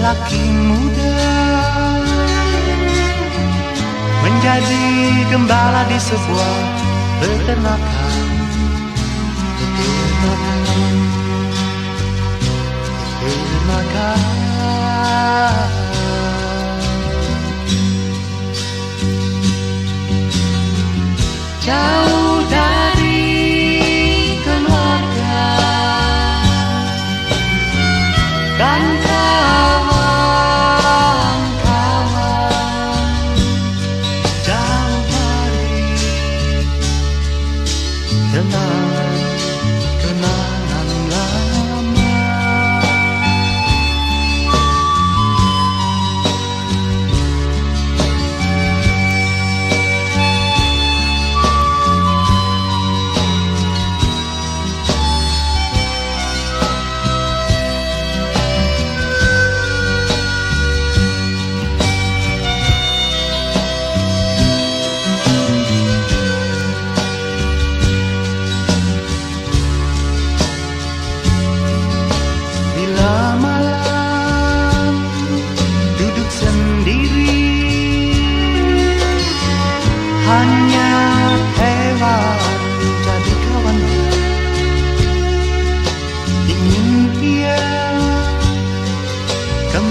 laki muda Menjadi gembala di sebuah Peternakan. Peternakan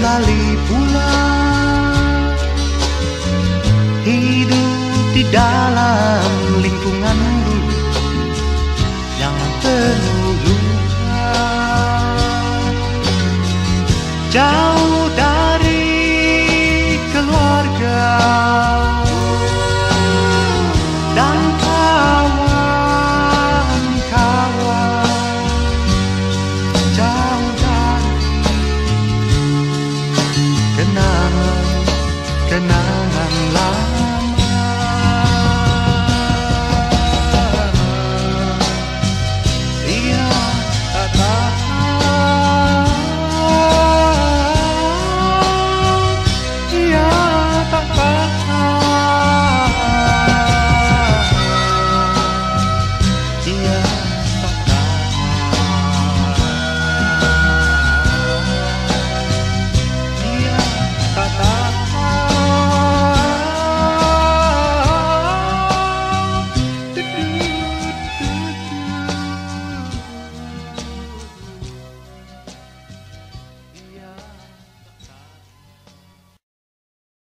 kembali pulang Hidup di dalam lingkungan dulu. Yang penuh luka Jauh 的那蓝